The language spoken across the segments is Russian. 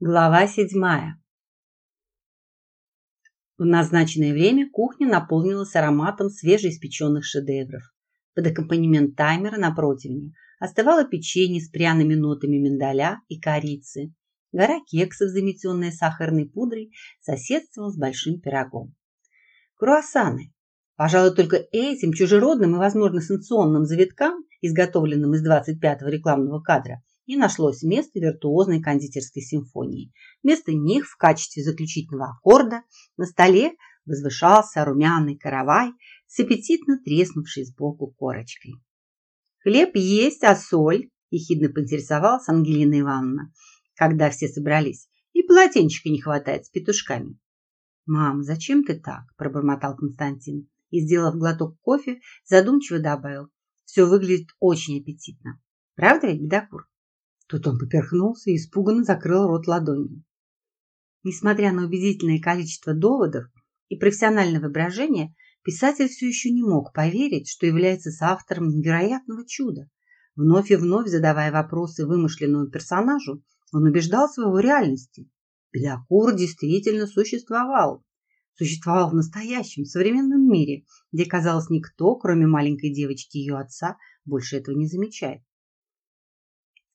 Глава седьмая. В назначенное время кухня наполнилась ароматом свежеиспеченных шедевров. Под аккомпанемент таймера на противне остывало печенье с пряными нотами миндаля и корицы. Гора кексов, заметенная сахарной пудрой, соседствовала с большим пирогом. Круассаны. Пожалуй, только этим чужеродным и, возможно, санкционным завиткам, изготовленным из 25-го рекламного кадра, и нашлось место виртуозной кондитерской симфонии. Вместо них в качестве заключительного аккорда на столе возвышался румяный каравай с аппетитно треснувшей сбоку корочкой. «Хлеб есть, а соль?» – ехидно поинтересовалась Ангелина Ивановна, когда все собрались. «И полотенчика не хватает с петушками». «Мам, зачем ты так?» – пробормотал Константин и, сделав глоток кофе, задумчиво добавил. «Все выглядит очень аппетитно. Правда ведь, бедокур?» Тут он поперхнулся и испуганно закрыл рот ладонью. Несмотря на убедительное количество доводов и профессиональное воображение, писатель все еще не мог поверить, что является соавтором невероятного чуда. Вновь и вновь задавая вопросы вымышленному персонажу, он убеждался в его реальности. Бедокур действительно существовал. Существовал в настоящем, современном мире, где, казалось, никто, кроме маленькой девочки и ее отца, больше этого не замечает.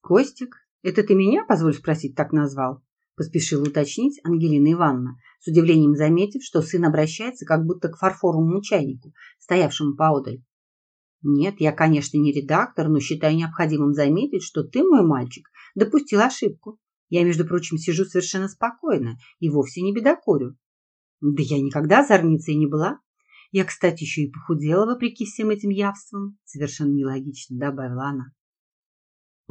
«Костик, это ты меня, позволь спросить, так назвал?» Поспешила уточнить Ангелина Ивановна, с удивлением заметив, что сын обращается как будто к фарфоровому чайнику, стоявшему поодаль. «Нет, я, конечно, не редактор, но считаю необходимым заметить, что ты, мой мальчик, допустил ошибку. Я, между прочим, сижу совершенно спокойно и вовсе не бедокурю. Да я никогда зорницей не была. Я, кстати, еще и похудела, вопреки всем этим явствам, совершенно нелогично добавила она.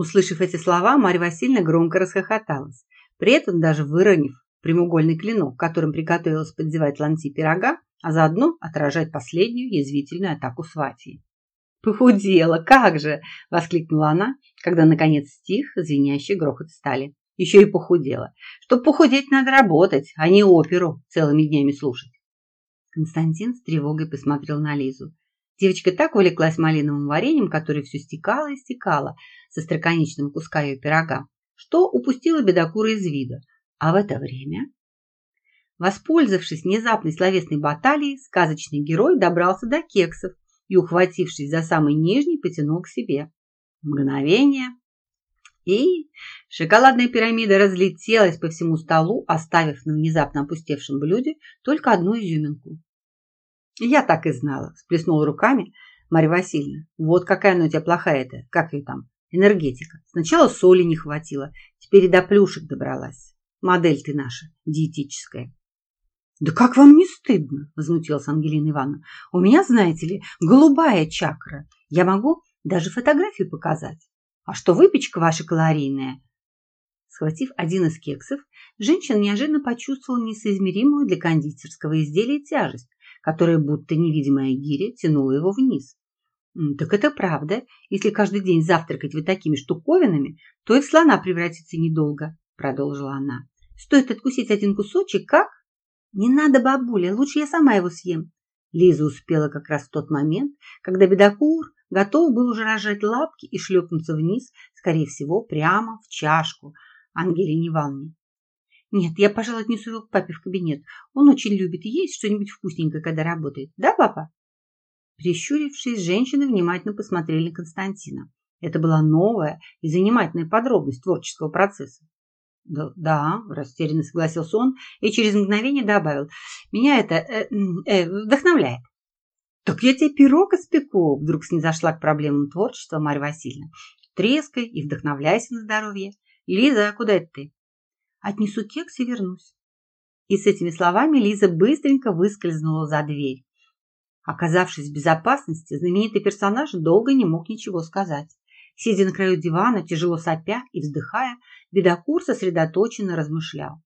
Услышав эти слова, Марья Васильевна громко расхохоталась, при этом даже выронив прямоугольный клинок, которым приготовилась поддевать ланти пирога, а заодно отражать последнюю язвительную атаку сватьи. «Похудела, как же!» – воскликнула она, когда наконец стих звенящий грохот стали. «Еще и похудела. Чтоб похудеть, надо работать, а не оперу целыми днями слушать». Константин с тревогой посмотрел на Лизу. Девочка так увлеклась малиновым вареньем, которое все стекало и стекало со строконечного куска ее пирога, что упустила бедокура из вида. А в это время... Воспользовавшись внезапной словесной баталией, сказочный герой добрался до кексов и, ухватившись за самый нижний, потянул к себе. Мгновение, и шоколадная пирамида разлетелась по всему столу, оставив на внезапно опустевшем блюде только одну изюминку. Я так и знала, сплеснула руками Марья Васильевна. Вот какая она у тебя плохая-то, как ее там, энергетика. Сначала соли не хватило, теперь и до плюшек добралась. Модель ты наша, диетическая. Да как вам не стыдно, возмутилась Ангелина Ивановна. У меня, знаете ли, голубая чакра. Я могу даже фотографию показать. А что выпечка ваша калорийная? Схватив один из кексов, женщина неожиданно почувствовала несоизмеримую для кондитерского изделия тяжесть, которая будто невидимая гиря тянула его вниз. Так это правда. Если каждый день завтракать вот такими штуковинами, то и в слона превратится недолго, продолжила она. Стоит откусить один кусочек, как? Не надо, бабуля, лучше я сама его съем. Лиза успела как раз в тот момент, когда бедокур готов был уже рожать лапки и шлепнуться вниз, скорее всего, прямо в чашку Ангелине Ивановне. Нет, я, пожалуй, отнесу его к папе в кабинет. Он очень любит есть что-нибудь вкусненькое, когда работает. Да, папа? Прищурившись, женщины внимательно посмотрели на Константина. Это была новая и занимательная подробность творческого процесса. Да, да, растерянно согласился он и через мгновение добавил. Меня это э, э, вдохновляет. Так я тебе пирог испеку, вдруг снизошла к проблемам творчества Марья Васильевна. Трескай и вдохновляйся на здоровье. Лиза, куда это ты? Отнесу кекс и вернусь. И с этими словами Лиза быстренько выскользнула за дверь. Оказавшись в безопасности, знаменитый персонаж долго не мог ничего сказать. Сидя на краю дивана, тяжело сопя и вздыхая, бедокур сосредоточенно размышлял.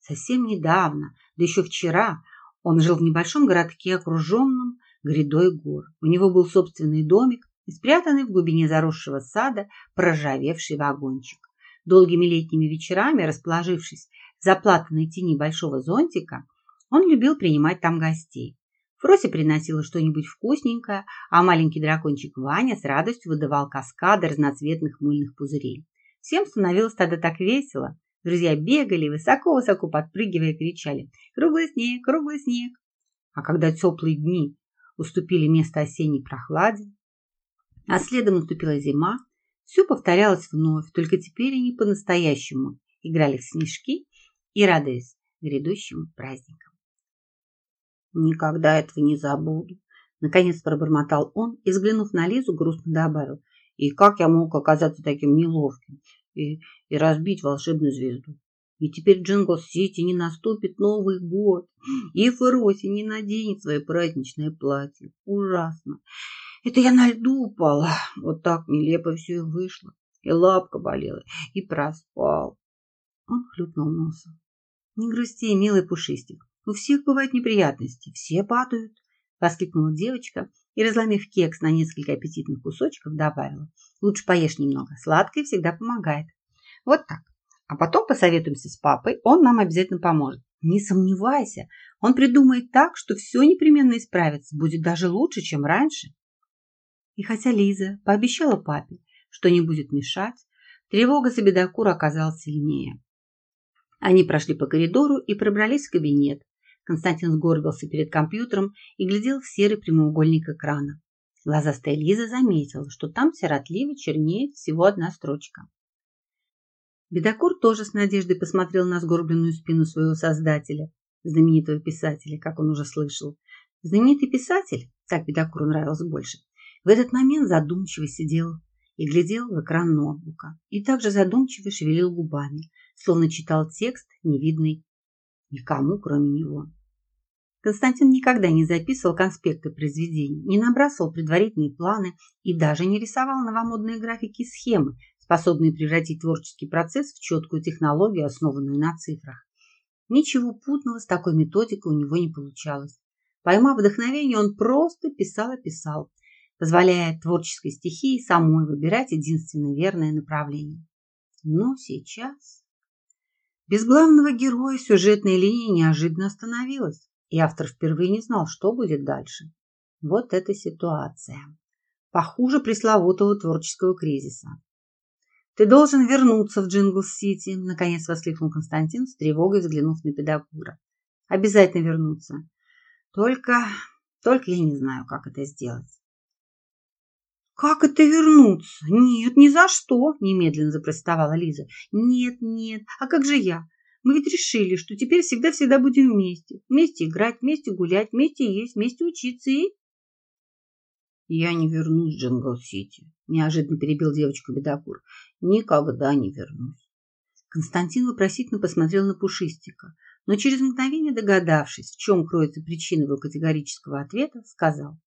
Совсем недавно, да еще вчера, он жил в небольшом городке, окруженном грядой гор. У него был собственный домик и спрятанный в глубине заросшего сада проржавевший вагончик. Долгими летними вечерами, расположившись в заплатанной тени большого зонтика, он любил принимать там гостей. Фрося приносила что-нибудь вкусненькое, а маленький дракончик Ваня с радостью выдавал каскады разноцветных мыльных пузырей. Всем становилось тогда так весело. Друзья бегали, высоко-высоко подпрыгивая, кричали «Круглый снег! Круглый снег!». А когда теплые дни уступили место осенней прохладе, а следом наступила зима, все повторялось вновь, только теперь они по-настоящему играли в снежки и радуясь грядущим праздникам. «Никогда этого не забуду», — наконец пробормотал он и, взглянув на Лизу, грустно добавил. «И как я мог оказаться таким неловким и, и разбить волшебную звезду? И теперь Джингл-Сити не наступит Новый год, и Фрося не наденет свое праздничное платье. Ужасно. Это я на льду упала. Вот так нелепо все и вышло. И лапка болела, и проспал. Он хлюпнул носом. Не грусти, милый пушистик. У всех бывают неприятности, все падают. Воскликнула девочка и, разломив кекс на несколько аппетитных кусочков, добавила. Лучше поешь немного, сладкое всегда помогает. Вот так. А потом посоветуемся с папой, он нам обязательно поможет. Не сомневайся, он придумает так, что все непременно исправится, будет даже лучше, чем раньше. И хотя Лиза пообещала папе, что не будет мешать, тревога за бедокура оказалась сильнее. Они прошли по коридору и пробрались в кабинет. Константин сгорбился перед компьютером и глядел в серый прямоугольник экрана. Глазастая Лиза заметила, что там сиротливо чернеет всего одна строчка. Бедокур тоже с надеждой посмотрел на сгорбленную спину своего создателя, знаменитого писателя, как он уже слышал. Знаменитый писатель, так Бедокуру нравился больше, в этот момент задумчиво сидел и глядел в экран ноутбука. И также задумчиво шевелил губами, словно читал текст, невидный никому, кроме него. Константин никогда не записывал конспекты произведений, не набрасывал предварительные планы и даже не рисовал новомодные графики и схемы, способные превратить творческий процесс в четкую технологию, основанную на цифрах. Ничего путного с такой методикой у него не получалось. Поймав вдохновение, он просто писал и писал, позволяя творческой стихии самой выбирать единственное верное направление. Но сейчас... Без главного героя сюжетная линия неожиданно остановилась, и автор впервые не знал, что будет дальше. Вот эта ситуация. Похуже пресловутого творческого кризиса. «Ты должен вернуться в Джингл-Сити», – наконец воскликнул Константин с тревогой, взглянув на педагога. «Обязательно вернуться. Только... только я не знаю, как это сделать». «Как это вернуться? Нет, ни за что!» – немедленно запротестовала Лиза. «Нет, нет, а как же я? Мы ведь решили, что теперь всегда-всегда будем вместе. Вместе играть, вместе гулять, вместе есть, вместе учиться и...» «Я не вернусь в Джингл-Сити», – неожиданно перебил девочку Бедокур. «Никогда не вернусь». Константин вопросительно посмотрел на Пушистика, но через мгновение догадавшись, в чем кроется причина его категорического ответа, сказал.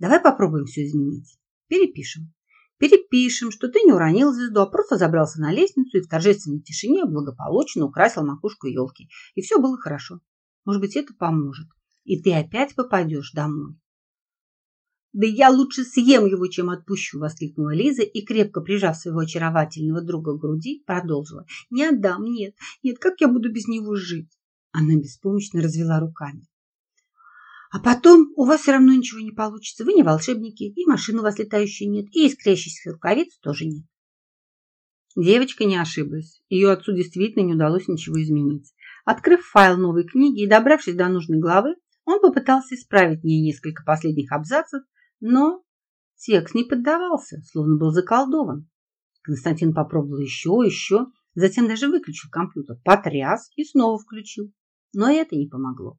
«Давай попробуем все изменить». Перепишем. Перепишем, что ты не уронил звезду, а просто забрался на лестницу и в торжественной тишине благополучно украсил макушку елки. И все было хорошо. Может быть, это поможет. И ты опять попадешь домой. «Да я лучше съем его, чем отпущу!» – воскликнула Лиза и, крепко прижав своего очаровательного друга к груди, продолжила. «Не отдам, нет, нет, как я буду без него жить?» Она беспомощно развела руками. А потом у вас все равно ничего не получится. Вы не волшебники, и машины у вас летающей нет, и искрящихся рукавиц тоже нет. Девочка не ошиблась. Ее отцу действительно не удалось ничего изменить. Открыв файл новой книги и добравшись до нужной главы, он попытался исправить в ней несколько последних абзацев, но текст не поддавался, словно был заколдован. Константин попробовал еще, еще, затем даже выключил компьютер, потряс и снова включил. Но это не помогло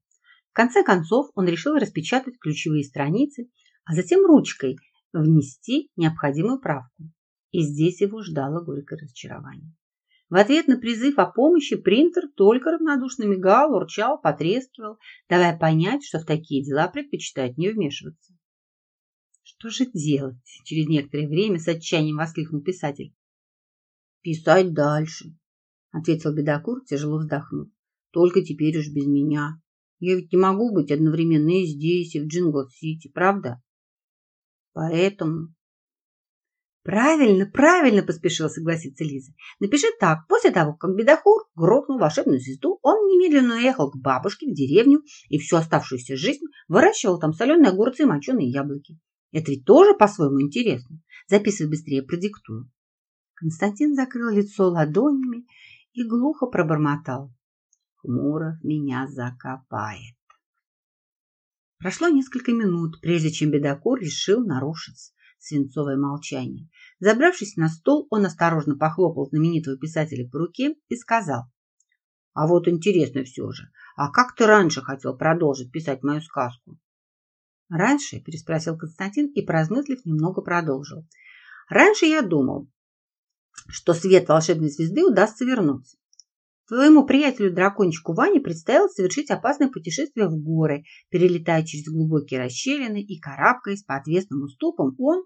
конце концов он решил распечатать ключевые страницы, а затем ручкой внести необходимую правку. И здесь его ждало горькое разочарование. В ответ на призыв о помощи принтер только равнодушно мигал, урчал, потрескивал, давая понять, что в такие дела предпочитает не вмешиваться. Что же делать? Через некоторое время с отчаянием воскликнул писатель. Писать дальше, ответил бедокур, тяжело вздохнув. Только теперь уж без меня. Я ведь не могу быть одновременно и здесь, и в Джингл-Сити, правда? Поэтому... Правильно, правильно, поспешила согласиться Лиза. Напиши так. После того, как Бедокур грохнул волшебную звезду, он немедленно уехал к бабушке в деревню и всю оставшуюся жизнь выращивал там соленые огурцы и моченые яблоки. Это ведь тоже по-своему интересно. Записывай быстрее, продиктую. Константин закрыл лицо ладонями и глухо пробормотал. Хмуров меня закопает. Прошло несколько минут, прежде чем бедокур решил нарушить свинцовое молчание. Забравшись на стол, он осторожно похлопал знаменитого писателя по руке и сказал. «А вот интересно все же, а как ты раньше хотел продолжить писать мою сказку?» «Раньше?» – переспросил Константин и, поразмыслив, немного продолжил. «Раньше я думал, что свет волшебной звезды удастся вернуть. Твоему приятелю-дракончику Ване предстояло совершить опасное путешествие в горы, перелетая через глубокие расщелины и карабкаясь по отвесным уступам, он...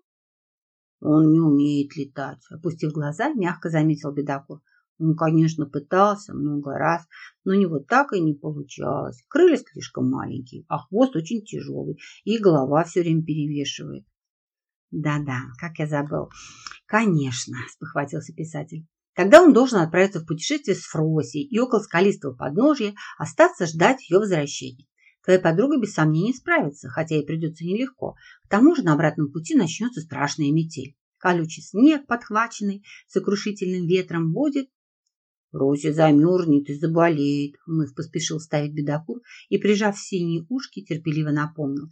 Он не умеет летать, опустив глаза, мягко заметил бедокур. Он, конечно, пытался много раз, но у него так и не получалось. Крылья слишком маленькие, а хвост очень тяжелый, и голова все время перевешивает. Да-да, как я забыл. Конечно, спохватился писатель. Тогда он должен отправиться в путешествие с Фросей и около скалистого подножья остаться ждать ее возвращения. Твоя подруга без сомнений справится, хотя и придется нелегко. К тому же на обратном пути начнется страшная метель. Колючий снег, подхваченный сокрушительным ветром, будет... Рося замерзнет и заболеет, вновь поспешил ставить бедокур и, прижав синие ушки, терпеливо напомнил.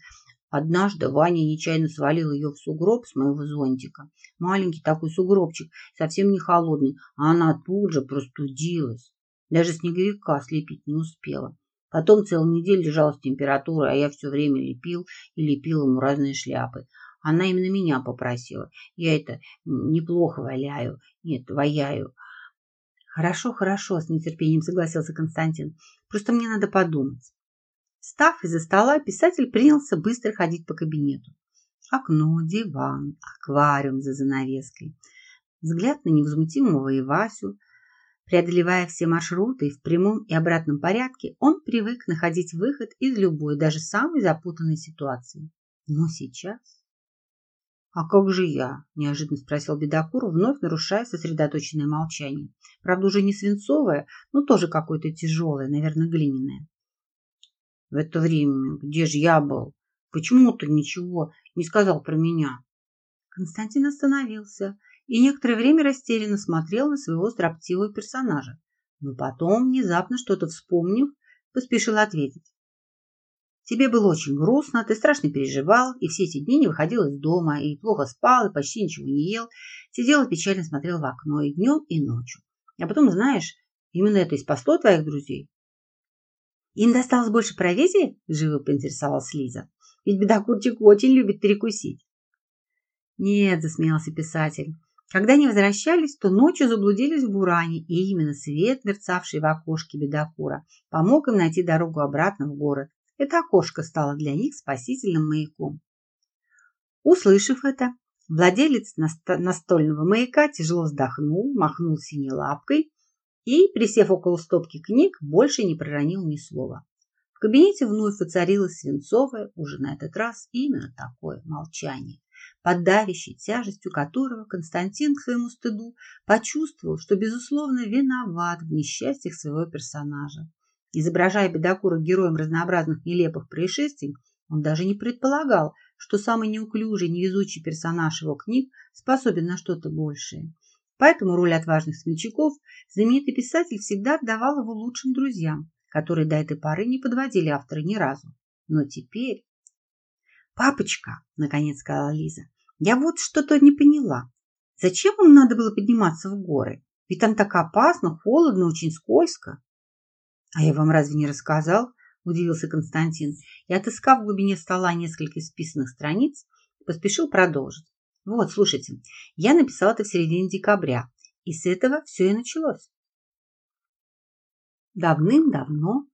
Однажды Ваня нечаянно свалил ее в сугроб с моего зонтика. Маленький такой сугробчик, совсем не холодный, а она тут же простудилась. Даже снеговика слепить не успела. Потом целую неделю лежала с температурой, а я все время лепил и лепил ему разные шляпы. Она именно меня попросила. Я это неплохо валяю. Нет, ваяю. Хорошо, хорошо, с нетерпением согласился Константин. Просто мне надо подумать. Встав из-за стола, писатель принялся быстро ходить по кабинету. Окно, диван, аквариум за занавеской. Взгляд на невозмутимого Ивасю. Преодолевая все маршруты в прямом и обратном порядке, он привык находить выход из любой, даже самой запутанной ситуации. Но сейчас... «А как же я?» – неожиданно спросил Бедокур, вновь нарушая сосредоточенное молчание. Правда, уже не свинцовое, но тоже какое-то тяжелое, наверное, глиняное. В это время где же я был? Почему ты ничего не сказал про меня? Константин остановился и некоторое время растерянно смотрел на своего строптивого персонажа. Но потом, внезапно что-то вспомнив, поспешил ответить. Тебе было очень грустно, ты страшно переживал, и все эти дни не выходил из дома, и плохо спал, и почти ничего не ел, сидел и печально смотрел в окно и днем, и ночью. А потом, знаешь, именно это и спасло твоих друзей. Им досталось больше провизии? Живо поинтересовалась Лиза. Ведь бедокурчик очень любит перекусить. Нет, засмеялся писатель. Когда они возвращались, то ночью заблудились в Буране, и именно свет, мерцавший в окошке бедокура, помог им найти дорогу обратно в город. Это окошко стало для них спасительным маяком. Услышав это, владелец настольного маяка тяжело вздохнул, махнул синей лапкой и, присев около стопки книг, больше не проронил ни слова. В кабинете вновь воцарилось свинцовое, уже на этот раз именно такое молчание, под давящей тяжестью которого Константин к своему стыду почувствовал, что, безусловно, виноват в несчастьях своего персонажа. Изображая бедокура героем разнообразных нелепых происшествий, он даже не предполагал, что самый неуклюжий, невезучий персонаж его книг способен на что-то большее. Поэтому роль отважных смельчаков знаменитый писатель всегда отдавал его лучшим друзьям, которые до этой поры не подводили автора ни разу. Но теперь... «Папочка», — наконец сказала Лиза, — «я вот что-то не поняла. Зачем вам надо было подниматься в горы? Ведь там так опасно, холодно, очень скользко». «А я вам разве не рассказал?» – удивился Константин и, отыскав в глубине стола несколько исписанных страниц, поспешил продолжить. Вот, слушайте, я написал это в середине декабря, и с этого все и началось. Давным-давно,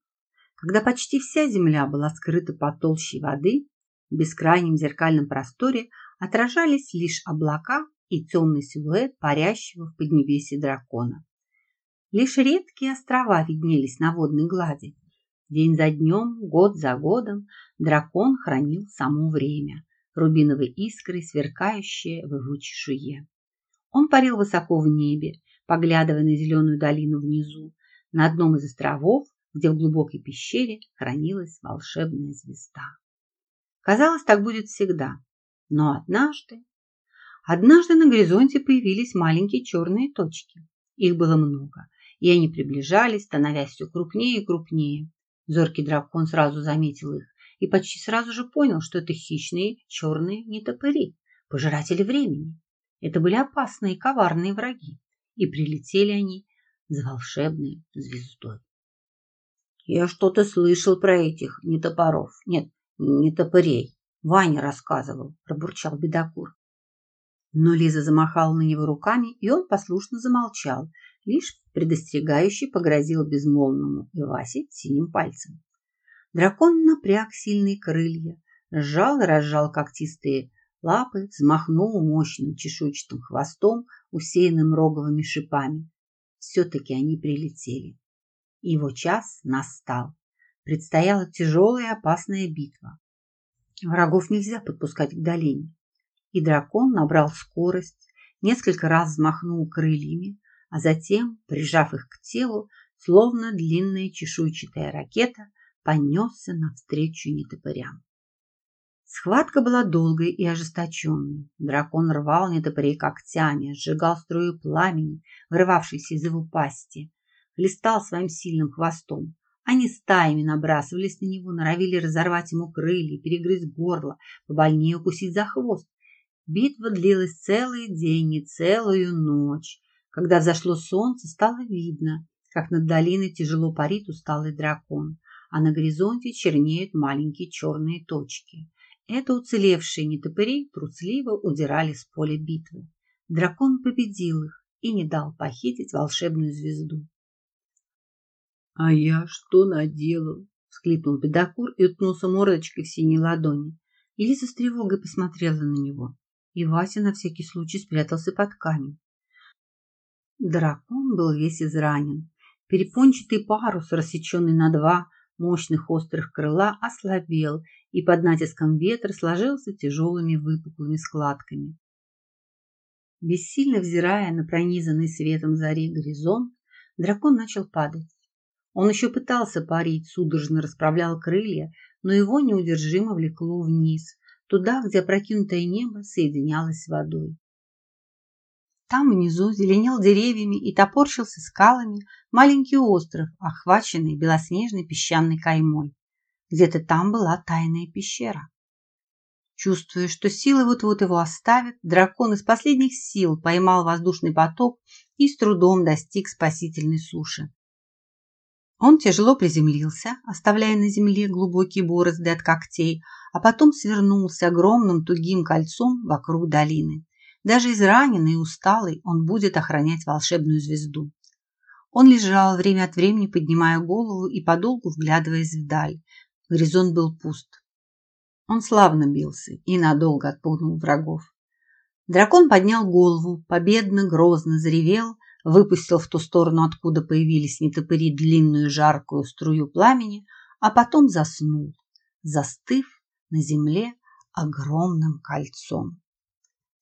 когда почти вся земля была скрыта под толщей воды, в бескрайнем зеркальном просторе отражались лишь облака и темный силуэт парящего в поднебесье дракона. Лишь редкие острова виднелись на водной глади. День за днем, год за годом дракон хранил само время, рубиновой искрой, сверкающие в его чешуе. Он парил высоко в небе, поглядывая на зеленую долину внизу, на одном из островов, где в глубокой пещере хранилась волшебная звезда. Казалось, так будет всегда. Но однажды... Однажды на горизонте появились маленькие черные точки. Их было много, и они приближались, становясь все крупнее и крупнее. Зоркий дракон сразу заметил их и почти сразу же понял, что это хищные черные нетопыри, пожиратели времени. Это были опасные и коварные враги, и прилетели они за волшебной звездой. Я что-то слышал про этих нетопоров. Нет, нетопырей. Ваня рассказывал, пробурчал бедокур. Но Лиза замахала на него руками, и он послушно замолчал, лишь предостерегающе погрозил безмолвному Ивасе синим пальцем. Дракон напряг сильные крылья, сжал разжал когтистые лапы, взмахнул мощным чешуйчатым хвостом, усеянным роговыми шипами. Все-таки они прилетели. Его час настал. Предстояла тяжелая и опасная битва. Врагов нельзя подпускать к долине. И дракон набрал скорость, несколько раз взмахнул крыльями, а затем, прижав их к телу, словно длинная чешуйчатая ракета, понесся навстречу нетопырям. Схватка была долгой и ожесточенной. Дракон рвал нетопырей когтями, сжигал струю пламени, вырывавшейся из его пасти, листал своим сильным хвостом. Они стаями набрасывались на него, норовили разорвать ему крылья, перегрызть горло, побольнее укусить за хвост. Битва длилась целый день и целую ночь. Когда взошло солнце, стало видно, как над долиной тяжело парит усталый дракон, а на горизонте чернеют маленькие черные точки. Это уцелевшие нетопыри трусливо удирали с поля битвы. Дракон победил их и не дал похитить волшебную звезду. «А я что наделал?» – всхлипнул бедокур и уткнулся мордочкой в синей ладони. Елиза с тревогой посмотрела на него, и Вася на всякий случай спрятался под камень. Дракон был весь изранен. Перепончатый парус, рассеченный на два мощных острых крыла, ослабел и под натиском ветра сложился тяжелыми выпуклыми складками. Бессильно взирая на пронизанный светом зари горизонт, дракон начал падать. Он еще пытался парить, судорожно расправлял крылья, но его неудержимо влекло вниз, туда, где опрокинутое небо соединялось с водой. Там внизу зеленел деревьями и топорщился скалами маленький остров, охваченный белоснежной песчаной каймой. Где-то там была тайная пещера. Чувствуя, что силы вот-вот его оставят, дракон из последних сил поймал воздушный поток и с трудом достиг спасительной суши. Он тяжело приземлился, оставляя на земле глубокие борозды от когтей, а потом свернулся огромным тугим кольцом вокруг долины. Даже израненный и усталый он будет охранять волшебную звезду. Он лежал время от времени, поднимая голову и подолгу вглядываясь вдаль. Горизонт был пуст. Он славно бился и надолго отпугнул врагов. Дракон поднял голову, победно, грозно заревел, выпустил в ту сторону, откуда появились нетопыри, длинную жаркую струю пламени, а потом заснул, застыв на земле огромным кольцом.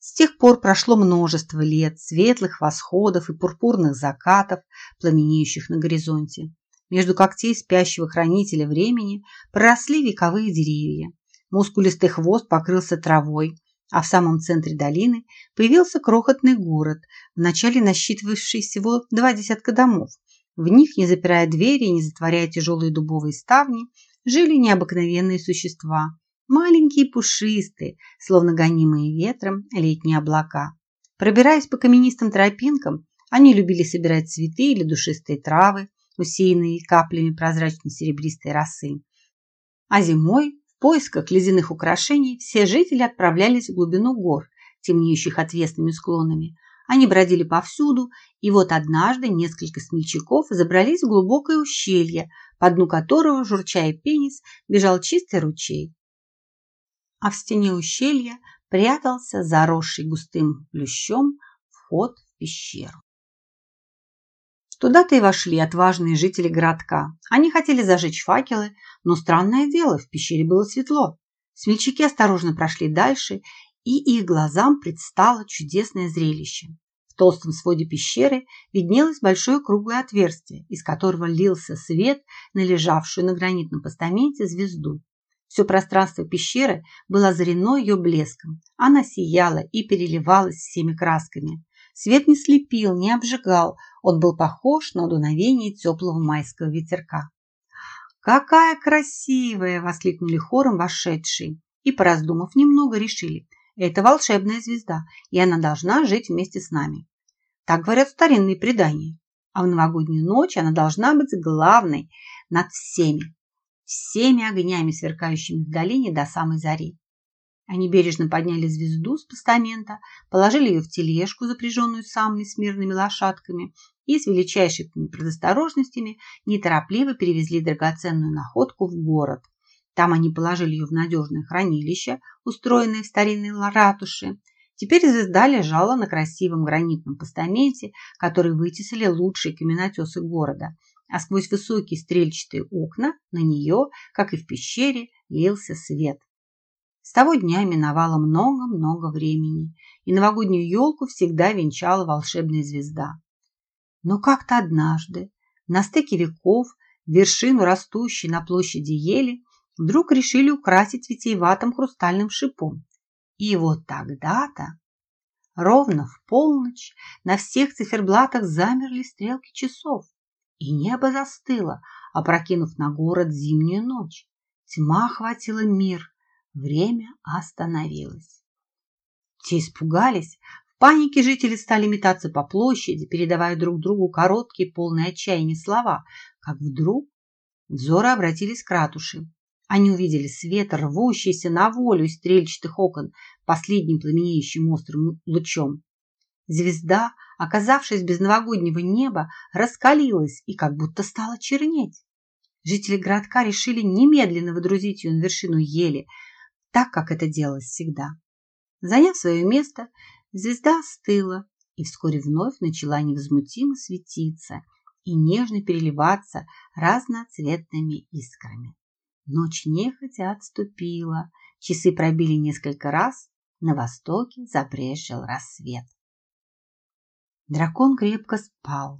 С тех пор прошло множество лет, светлых восходов и пурпурных закатов, пламенеющих на горизонте. Между когтей спящего хранителя времени проросли вековые деревья. Мускулистый хвост покрылся травой, а в самом центре долины появился крохотный город, вначале насчитывавший всего два десятка домов. В них, не запирая двери и не затворяя тяжелые дубовые ставни, жили необыкновенные существа. Маленькие пушистые, словно гонимые ветром летние облака. Пробираясь по каменистым тропинкам, они любили собирать цветы или душистые травы, усеянные каплями прозрачной серебристой росы. А зимой поисках ледяных украшений все жители отправлялись в глубину гор, темнеющих отвесными склонами. Они бродили повсюду, и вот однажды несколько смельчаков забрались в глубокое ущелье, по дну которого, журчая пенис, бежал чистый ручей. А в стене ущелья прятался заросший густым плющом вход в пещеру. Туда-то и вошли отважные жители городка. Они хотели зажечь факелы, но странное дело, в пещере было светло. Смельчаки осторожно прошли дальше, и их глазам предстало чудесное зрелище. В толстом своде пещеры виднелось большое круглое отверстие, из которого лился свет на лежавшую на гранитном постаменте звезду. Все пространство пещеры было озарено ее блеском. Она сияла и переливалась всеми красками. Свет не слепил, не обжигал, он был похож на дуновение теплого майского ветерка. «Какая красивая!» – воскликнули хором вошедшие и, пораздумав немного, решили – это волшебная звезда, и она должна жить вместе с нами. Так говорят старинные предания. А в новогоднюю ночь она должна быть главной над всеми, всеми огнями, сверкающими в долине до самой зари. Они бережно подняли звезду с постамента, положили ее в тележку, запряженную самыми смирными лошадками, и с величайшими предосторожностями неторопливо перевезли драгоценную находку в город. Там они положили ее в надежное хранилище, устроенное в старинной ратуше. Теперь звезда лежала на красивом гранитном постаменте, который вытесали лучшие каменотесы города, а сквозь высокие стрельчатые окна на нее, как и в пещере, лился свет. С того дня миновало много-много времени, и новогоднюю елку всегда венчала волшебная звезда. Но как-то однажды, на стыке веков, вершину растущей на площади ели, вдруг решили украсить витиеватым хрустальным шипом. И вот тогда-то, ровно в полночь, на всех циферблатах замерли стрелки часов, и небо застыло, опрокинув на город зимнюю ночь. Тьма охватила мир, Время остановилось. Те испугались. В панике жители стали метаться по площади, передавая друг другу короткие, полные отчаяния слова, как вдруг взоры обратились к ратуши. Они увидели свет, рвущийся на волю из стрельчатых окон, последним пламенеющим острым лучом. Звезда, оказавшись без новогоднего неба, раскалилась и как будто стала чернеть. Жители городка решили немедленно выдрузить ее на вершину ели, так, как это делалось всегда. Заняв свое место, звезда остыла и вскоре вновь начала невозмутимо светиться и нежно переливаться разноцветными искрами. Ночь нехотя отступила, часы пробили несколько раз, на востоке забрежил рассвет. Дракон крепко спал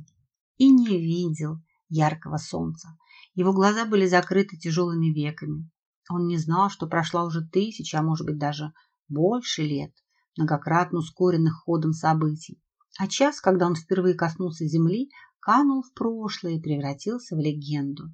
и не видел яркого солнца. Его глаза были закрыты тяжелыми веками. Он не знал, что прошла уже тысяча, а может быть даже больше лет, многократно ускоренных ходом событий. А час, когда он впервые коснулся земли, канул в прошлое и превратился в легенду.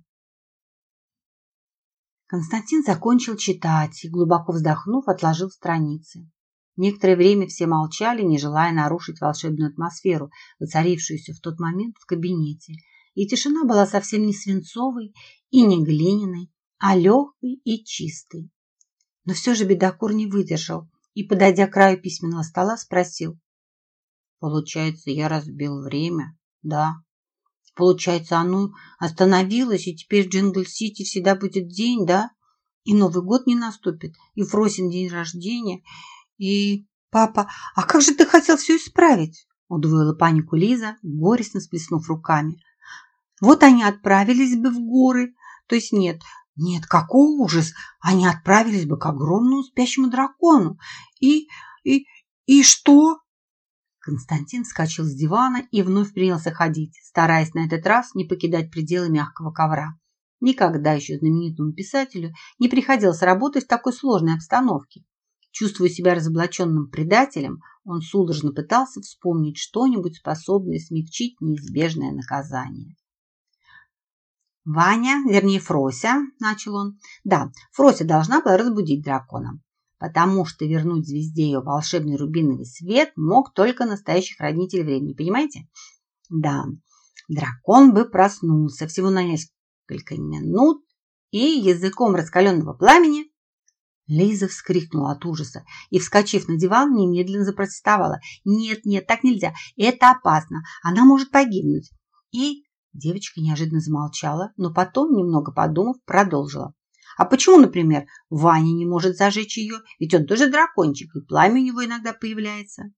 Константин закончил читать и, глубоко вздохнув, отложил страницы. Некоторое время все молчали, не желая нарушить волшебную атмосферу, воцарившуюся в тот момент в кабинете. И тишина была совсем не свинцовой и не глиняной, а легкий и чистый. Но все же бедокур не выдержал и, подойдя к краю письменного стола, спросил. Получается, я разбил время? Да. Получается, оно остановилось, и теперь в Джингл-Сити всегда будет день, да? И Новый год не наступит, и Фросин день рождения, и... Папа, а как же ты хотел все исправить? Удвоила панику Лиза, горестно всплеснув руками. Вот они отправились бы в горы, то есть нет, нет, какой ужас! Они отправились бы к огромному спящему дракону. И... и... и что? Константин вскочил с дивана и вновь принялся ходить, стараясь на этот раз не покидать пределы мягкого ковра. Никогда еще знаменитому писателю не приходилось работать в такой сложной обстановке. Чувствуя себя разоблаченным предателем, он судорожно пытался вспомнить что-нибудь, способное смягчить неизбежное наказание. «Ваня, вернее Фрося», – начал он. «Да, Фрося должна была разбудить дракона, потому что вернуть звезде ее волшебный рубиновый свет мог только настоящий хранитель времени, понимаете? Да, дракон бы проснулся всего на несколько минут и языком раскаленного пламени Лиза вскрикнула от ужаса и, вскочив на диван, немедленно запротестовала. «Нет, нет, так нельзя. Это опасно. Она может погибнуть». И Девочка неожиданно замолчала, но потом, немного подумав, продолжила. А почему, например, Ваня не может зажечь ее? Ведь он тоже дракончик, и пламя у него иногда появляется.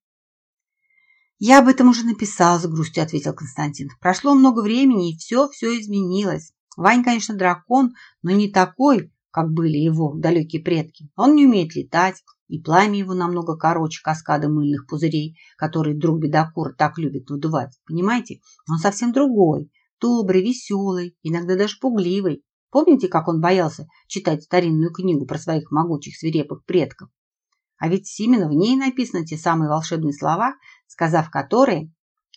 Я об этом уже написал, с грустью ответил Константин. Прошло много времени, и все-все изменилось. Вань, конечно, дракон, но не такой, как были его далекие предки. Он не умеет летать, и пламя его намного короче каскада мыльных пузырей, которые друг бедокур так любит надувать. Понимаете? Он совсем другой добрый, веселый, иногда даже пугливый. Помните, как он боялся читать старинную книгу про своих могучих свирепых предков? А ведь именно в ней написаны те самые волшебные слова, сказав которые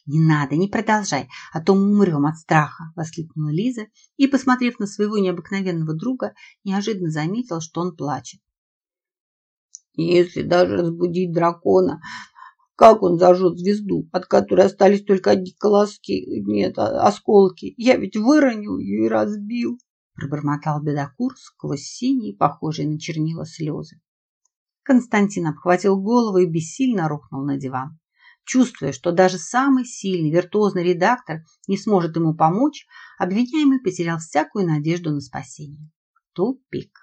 «Не надо, не продолжай, а то мы умрем от страха!» – воскликнула Лиза и, посмотрев на своего необыкновенного друга, неожиданно заметила, что он плачет. «Если даже разбудить дракона, как он зажжет звезду, от которой остались только одни колоски, нет, а, осколки? Я ведь выронил ее и разбил!» – пробормотал бедокур сквозь синие, похожие на чернила слезы. Константин обхватил голову и бессильно рухнул на диван. Чувствуя, что даже самый сильный виртуозный редактор не сможет ему помочь, обвиняемый потерял всякую надежду на спасение. Тупик.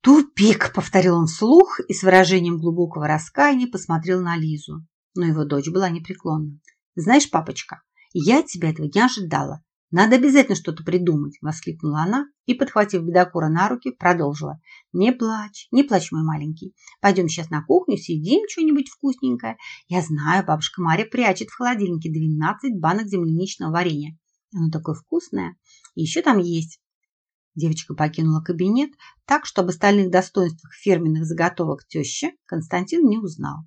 «Тупик!» – повторил он вслух и с выражением глубокого раскаяния посмотрел на Лизу. Но его дочь была непреклонна. «Знаешь, папочка, я тебя этого не ожидала. «Надо обязательно что-то придумать!» – воскликнула она и, подхватив бедокура на руки, продолжила. «Не плачь, не плачь, мой маленький. Пойдем сейчас на кухню, съедим что-нибудь вкусненькое. Я знаю, бабушка Мария прячет в холодильнике 12 банок земляничного варенья. Оно такое вкусное. Еще там есть». Девочка покинула кабинет так, что об остальных достоинствах фирменных заготовок тещи Константин не узнал.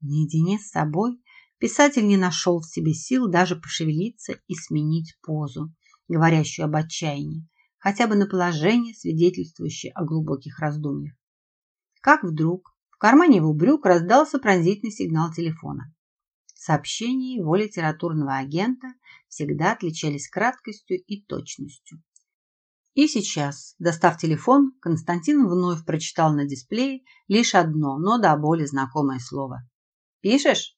Наедине с собой Писатель не нашел в себе сил даже пошевелиться и сменить позу, говорящую об отчаянии, хотя бы на положение, свидетельствующее о глубоких раздумьях. Как вдруг в кармане его брюк раздался пронзительный сигнал телефона. Сообщения его литературного агента всегда отличались краткостью и точностью. И сейчас, достав телефон, Константин вновь прочитал на дисплее лишь одно, но до боли знакомое слово. «Пишешь?»